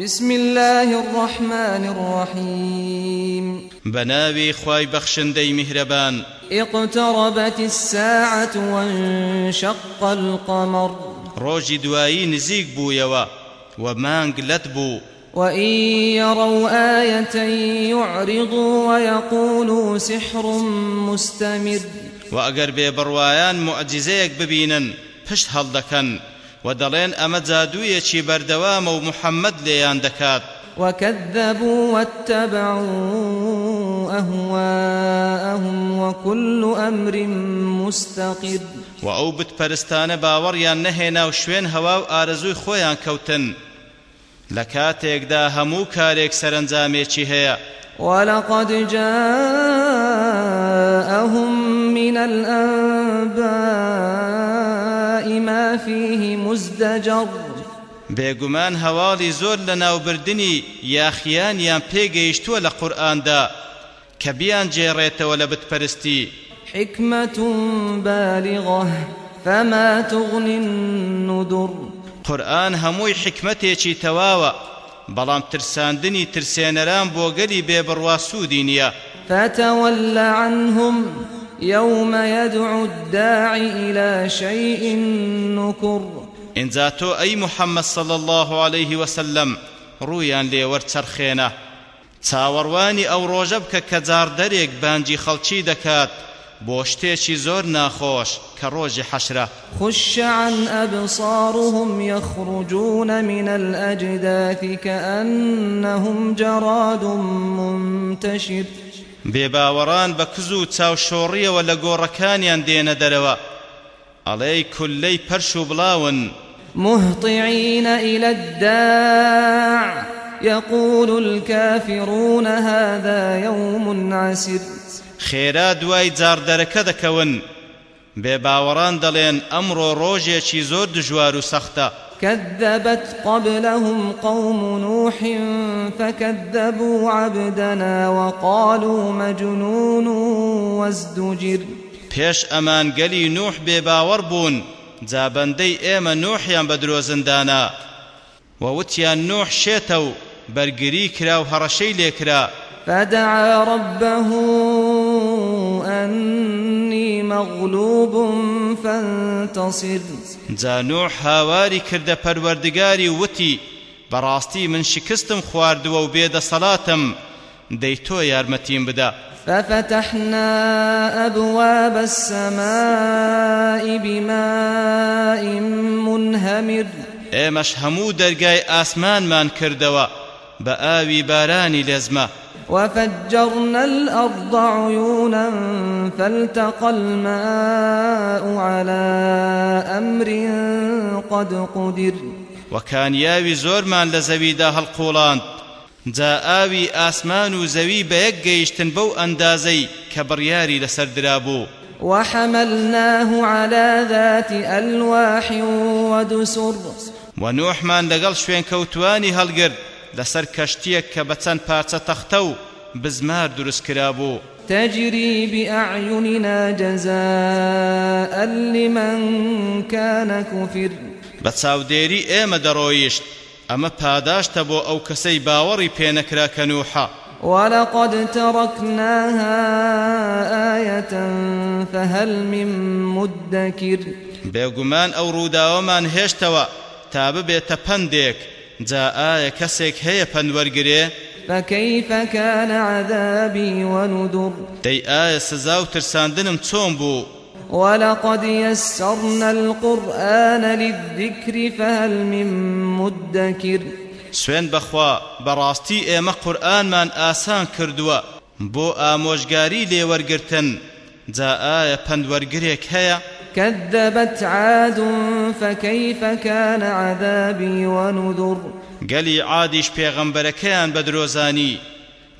بسم الله الرحمن الرحيم. بناوي خواي بخشندي مهربان اقتربت الساعة وانشق القمر. روجي دوایی نزيق بوویەوە و مانگ لەت بوو. وإن يروا آية يعرضوا ويقولوا سحر مستمر. وأجر ببروايان معجزيك ببينن پشت هەڵدەکەن. و ودلين أما زادوية شي بردوام ومحمد ليان دكات وكذبوا واتبعوا أهواءهم وكل أمر مستقر وأو بتبرستان باوريان نهينا وشوين هواو آرزوي خويان كوتن لكاتيكدا همو كاريك سرنزاميكي هيا ولقد جاءهم من الأنباء ما فيه مزدجر. بێگومان هەواڵی زۆر لە ناوبردننی یاخیانیان پێگەیشتووە لە قورئاندا کە بیان جێڕێتەوە لە بتپەرستی. حكمة بالغة فما تغني النذر. قورآن هەمووی حکمتێکی تەواوە بەڵام ترساندنی ترسێنەران بۆ گەلی بێبڕوا سوودی نییە. فتول عنهم يوم يدعو الداعي إلى شيء نكر. اینجا تۆ ئەی محەممەد صل الله عليه وسلم ڕوویان لێوەرچەرخێنە چاوەڕوانی ئەو ڕۆژە بکە کە جاردەرێک بانجی خەڵکی دەکات بۆ شتێکی زۆر ناخۆش کە ڕۆژی حەشرە خش عن أبصارهم يخرجون من الأجداث كأنهم جراد منتشر. بێباوەڕان بە کز و چاوشۆڕیەوە لە گۆڕەکانیان دێنە دەرەوە. ئەڵەی کولەی پەرش و بڵاون. مهطعين إلى الداع. يقول الكافرون هذا يوم عسر. خێرا دوای جاردەرەکە دەکەون. بێباوەڕان دەڵێن ئەمڕۆ ڕۆژێکی زۆر دژوار و سەختە. كذبت قبلهم قوم نوح فكذبوا عبدنا وقالوا مجنون وازدجر. پێش ئەمان گەلی نوح بێباوەڕ بوون جابەندەی ئێمە نوحیان بە درۆزندانە ووتیان نوح شێتە و بەرگری کرا و هەڕەشەی لێکرا فدعا ربه مغلوب فانتصر. جا نوح هاواری کردە پەروەردگاری وتی بەڕاستی من شکستم خواردووە و بێدەسەڵاتم دەی تۆ یارمەتیم بدە. ففتحنا أبواب السماء بماء منهمر. ئێمەش هەموو دەرگای ئاسمانمان کردەوە بە ئاوی بارانی لێزمە. وفجرنا الأرض عيونا فالتقى الماء على أمر قد قدر. وكان ياوي زۆرمان لە زەویدا هەڵقوڵاند جا ئاوی ئاسمان و زەوی بە یەک گەیشتن بەو ئەندازەی کە بڕیاری لەسەر درابوو وحملناه على ذات ألواح ودسر. ونوحمان لەگەڵ شوێن کەوتوانی هەڵگرت لەسەر کەشتیەک کە بە چەند پارچە تەختە و بزمار دروست کرابوو. تجري بأعيننا جزاء لمن كان كفر بتساوديري ايما درويشت اما پاداشت بو او كسي باوري پينكرا كنوحا ولقد تركناها آية فهل من مدكر. بيغمان او روداومان هشتوا تاب بيتپندك جا ئایا کەسێک هەیە پەنوەرگرێ؟ فكيف كان عذابي ونذر؟ دي آية سزاو ترساندنم چون بو ولقد يسرنا القرآن للذكر فهل من مدكر؟ سوێن بەخوا بەڕاستی ئێمە قورئانمان ئاسان کردووە بۆ ئامۆژگاری لێ وەرگرتن جا ئایا پەندوەرگرێک هەیە كذبت عاد فكيف كان عذابي ونذر؟ گەلی عادیش پێغەمبەرەکەیان بە درۆزانی.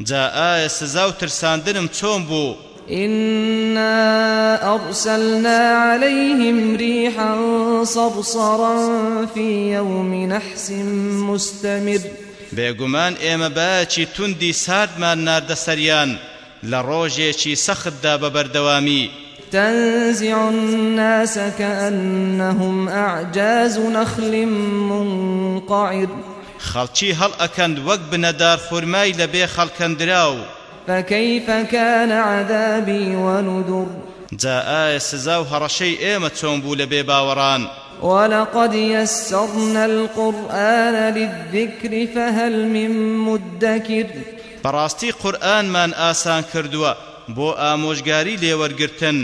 جا ئایا سزا و ترساندنم چۆن بوو؟ إنا أرسلنا عليهم ريحا صرصرا في يوم نحس مستمر. بێگومان ئێمە باەکی توندی ساردمان ناردە سەریان لە ڕۆژێکی سەختدا بە بەردەوامی تنزع الناس كأنهم أعجاز نخل منقعر. خەڵکی هەڵ ئەکەند وەک بنەدار خورمای لەبێ خەڵکەندراو فكيف كان عذابي ونذر؟ جا ئایا سزا و هەڕەشەی ئێمە چۆن بوو لە بێ باوەڕان ولقد يسرنا القرآن للذكر فهل من مدكر؟ بەڕاستی قورئانمان ئاسان کردووە بۆ ئامۆژگاری لێوەرگرتن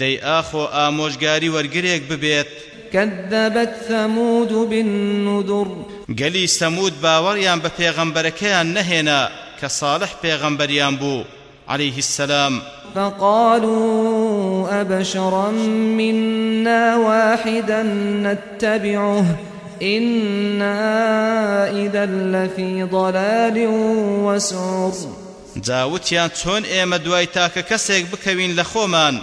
دەی ئاخۆ ئامۆژگاری وەرگرێک ببێت. كذبت ثمود بالنذر. گەلی سەمود باوەڕیان بە پێغەمبەرەکەیان نەهێنا کە صالح پێغەمبەریان بوو. عليه السلام. فقالوا أبشرا منا واحدا نتبعه. إنا إذا لفي ضلال وسعر. جاوتیان چۆن ئێمە دوای تاکە کەسێک بکەوین لە خۆمان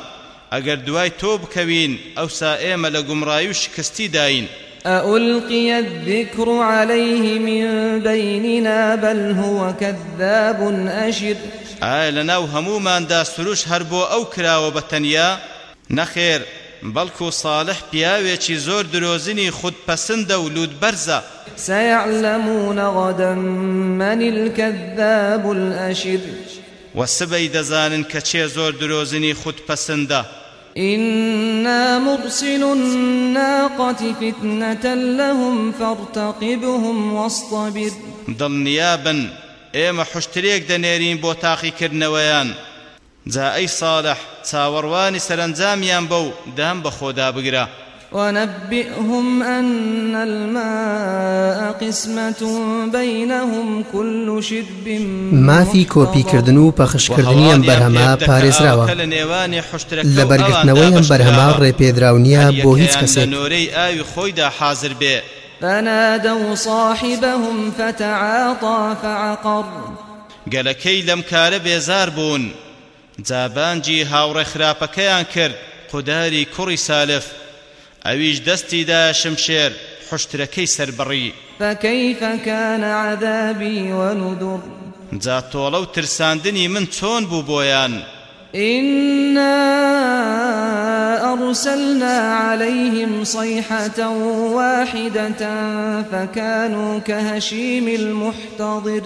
ئەگەر دوای تۆ بکەوین ئەوسا ئێمە لە گومڕایی و شکستی داین. أألقي الذكر عليه من بيننا بل هو كذاب أشر. ئایا لەناو هەموماندا سروش هەر بۆ ئەو کراوە بە تەنیا؟ نەخێر بەڵکو صالح پیاوێکی زۆر درۆزنی خودپەسندە و لوودبەرزە سيعلمون غدا من الكذاب الأشر. وسبەی دەزانن کە چێ زۆر درۆزنی خودپەسندە. إنا مرسل الناقة فتنة لهم فارتقبهم واصطبر. دڵنیابن ئێمە حشترێک دەنێرین بۆ تاقیکردنەوەیان. جا ئەی ساڵح چاوەڕوانی سەرنجامیان بەو دام بە خۆدا بگرە ونبئهم أن الماء قسمة بينهم كل شرب مافی کۆپیکردن و پەخشکردنی ئەم بەرهەما پارێزراوە. لە بەرگرتنەوەی ئەم بەرهەما ڕێپێدراونیە بۆ هیچ کەسێک. نۆرەی ئاوی خۆیدا حاضر بێ. فنادوا صاحبهم فتعاطى فعقر. گەلەکەی لەم کارە بێزار بوون. جابانجی هاوڕێ خراپەکەیان کرد قوداری کوڕی سالف. ئەویش دەستیدا شمشێر حشترەکەی سەربڕی. فكيف كان عذابي ونذر؟ جا تۆڵە و ترساندنی من چۆن بوو بۆیان؟ إنا أرسلنا عليهم صيحة واحدة فكانوا كهشيم المحتضر.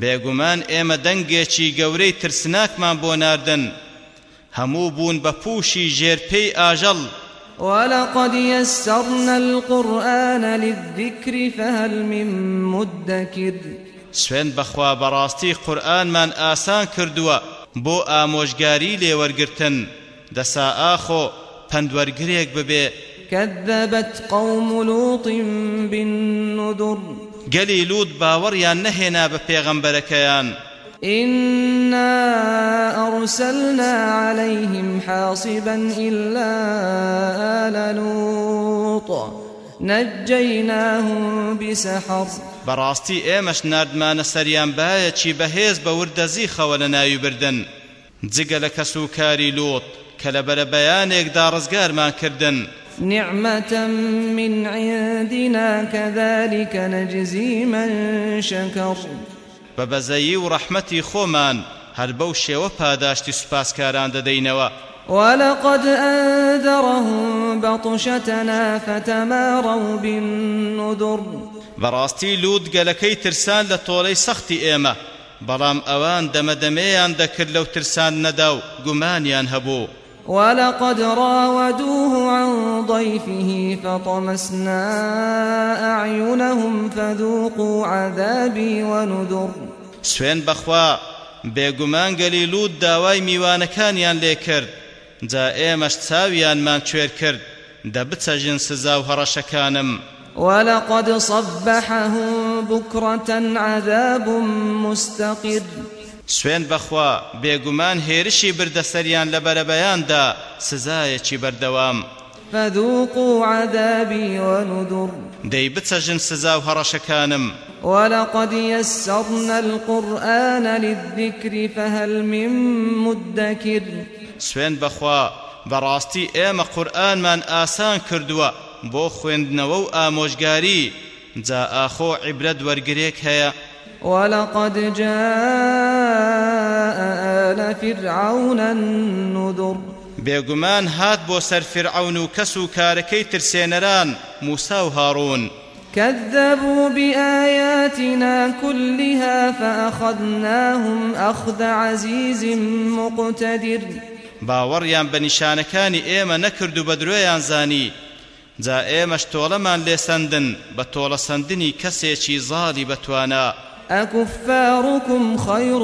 بێگومان ئێمە دەنگێکی گەورەی ترسناکمان بۆ ناردن. هەموو بوون بە پووشی ژێرپەی ئاژەڵ. ولقد يسرنا القرآن للذكر فهل من مدكر. سوێن بەخوا بەڕاستی قورئانمان ئاسان کردووە بۆ ئامۆژگاری لێوەرگرتن دەسا ئاخۆ پەندوەرگرێک ببێ. كذبت قوم لوط بالنذر. گەلی لوود باوەڕیان نەهێنا بە پێغەمبەرەکەیان إنا أرسلنا عليهم حاصبا إلا آل لوط. نجيناهم بسحر. بەڕاستی ئێمەش نردمانە سەریان باەکی بەهێز بە وردەزیخەوە لە ناوی بردن. جگە لە کاری لوت کە لە بەرە بەیانێکدا ڕزگارمان نعمة من عندنا كذلك نجزي من شكر. بە بەزەیی و ڕەحمەتی خۆمان هەر بەو شێوە پاداشتی سوپاسکاران دەدەینەوە ولقد أنذرهم بطشتنا فتماروا بالنذر. بەڕاستی لوود گەلەکەی ترسان تۆڵەی سەختی ئێمە بەڵام ئەوان دەمەدەمەیان دەکرد لەو ترسان نەدا و گومانیان هەبوو. ولقد راودوه عن ضيفه فطمسنا أعينهم فذوقوا عذابي ونذر. سوێن بەخوا بێگومان گەلی لوود داوای میوانەکانیان لێ کرد جا ئێمەش چاویانمان کوێر کرد دەبچەژن سزا و هەڕەشەکانم. ولقد صبحهم بكرة عذاب مستقر. سوێن بەخوا بێگومان هێرشی بردەسەریان لە بەرەبەیاندا سزایەکی بەردەوام. فذوقوا عذابي ونذر. دي بتسجن سزا وهرشكانم ولقد يسرنا القرآن للذكر فهل من مدكر. سوين بخوا براستي ايما قرآن من آسان كردوا بو خويندنوا وآموشقاري جاء أخو عبرد ورقريك هيا ولقد جاء آل فرعون النذر. بێگومان هات بۆ سەر فرعون و کەس و کارەکەی ترسێنەران موسا و هاڕون كذبوا بآياتنا كلها فأخذناهم أخذ عزيز مقتدر. باوەڕیان بە نیشانەکانی ئێمە نەکرد و بە درۆیان زانی. جا ئێمەش تۆڵەمان لێسەندن بە تۆڵەسەندنی کەسێکی زاڵی بەتوانە أكفاركم خير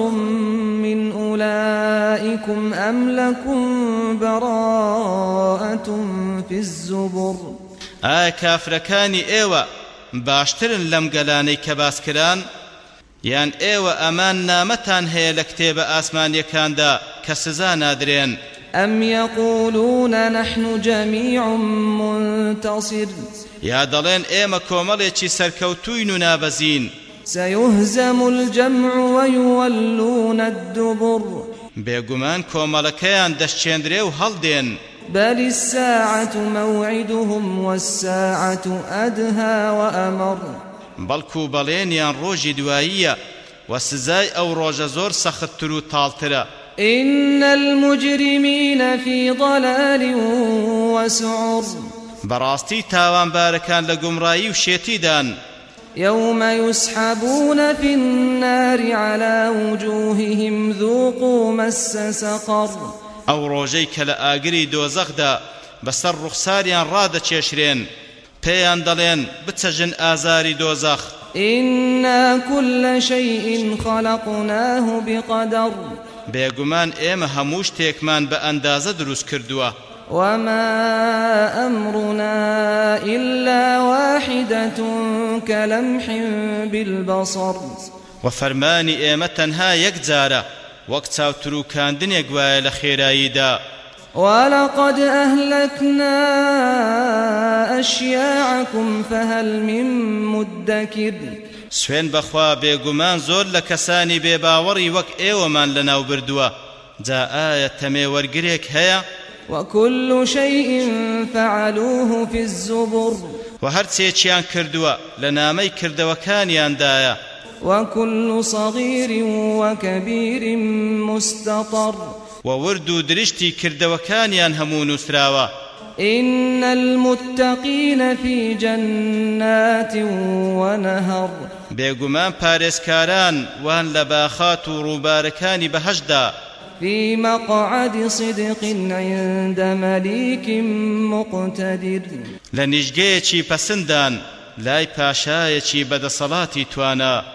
من أولئكم أم لكم براءة في الزبر؟ ئایا کافرەکانی ئێوە باشترن گەلانەی کە باسکران یان ئێوە ئەمان نامەتان هەیە لە کتێبە ئاسمانیەکاندا کە سزا نادرێن. أم يقولون نحن جميع منتصر؟ یا دەڵێن ئێمە کۆمەڵێ سەرکەوتووین نابەزین سيهزم الجمع ويولون الدبر. بێگومان کۆمەڵەکەیان دەستچێندرێ و هەڵدێن. بل الساعة موعدهم والساعة أدهى وأمر. بەڵکو بەڵێنیان ڕۆژی دواییە و سزای ئەو ڕۆژە زۆر سەختتر و تاڵترە. إن المجرمين في ضلال وسعر. براستي تاوان باركان لقمرائي وشيتيدان يوم يسحبون في النار على وجوههم ذوقوا مس سقر. ئەو ڕۆژەی کە لە ئاگری دۆزەخدا بەسەر ڕوخساریان ڕادەچێشرێن پێیان دەڵێن بچەژن ئازاری دۆزەخ. إنا كل شيء خلقناه بقدر. بێگومان ئێمە هەموو شتێکمان بە ئەندازە دروست کردووە. وما أمرنا إلا واحدة كلمح بالبصر. وفرماني إيمة تنها يكزارة وەک چاوتروکاندنێک وایە لە خێراییدا ولقد أهلكنا أشياعكم فهل من مدكر. سوێن بەخوا بێگومان زۆر لە کەسانی بێباوەڕی وەک ئێوەمان لەناو بردووە جا ئایا تەمێ وەرگرێک هەیە؟ وكل شيء فعلوه في الزبر. وهرچێکیان کردووە لە نامەی کردەوەکانیاندایە وكل صغير وكبير مستطر. وورد درشتي كردوكانيان همون نسراوه إن المتقين في جنات ونهر. بێگومان پارێزکاران وان لە باخات و ڕووبارەکانی بەهشدا. في مقعد صدق عند مليك مقتدر. لە نیژگەیەکی پەسەندان لای پاشایەکی بەدەسەڵاتی توانە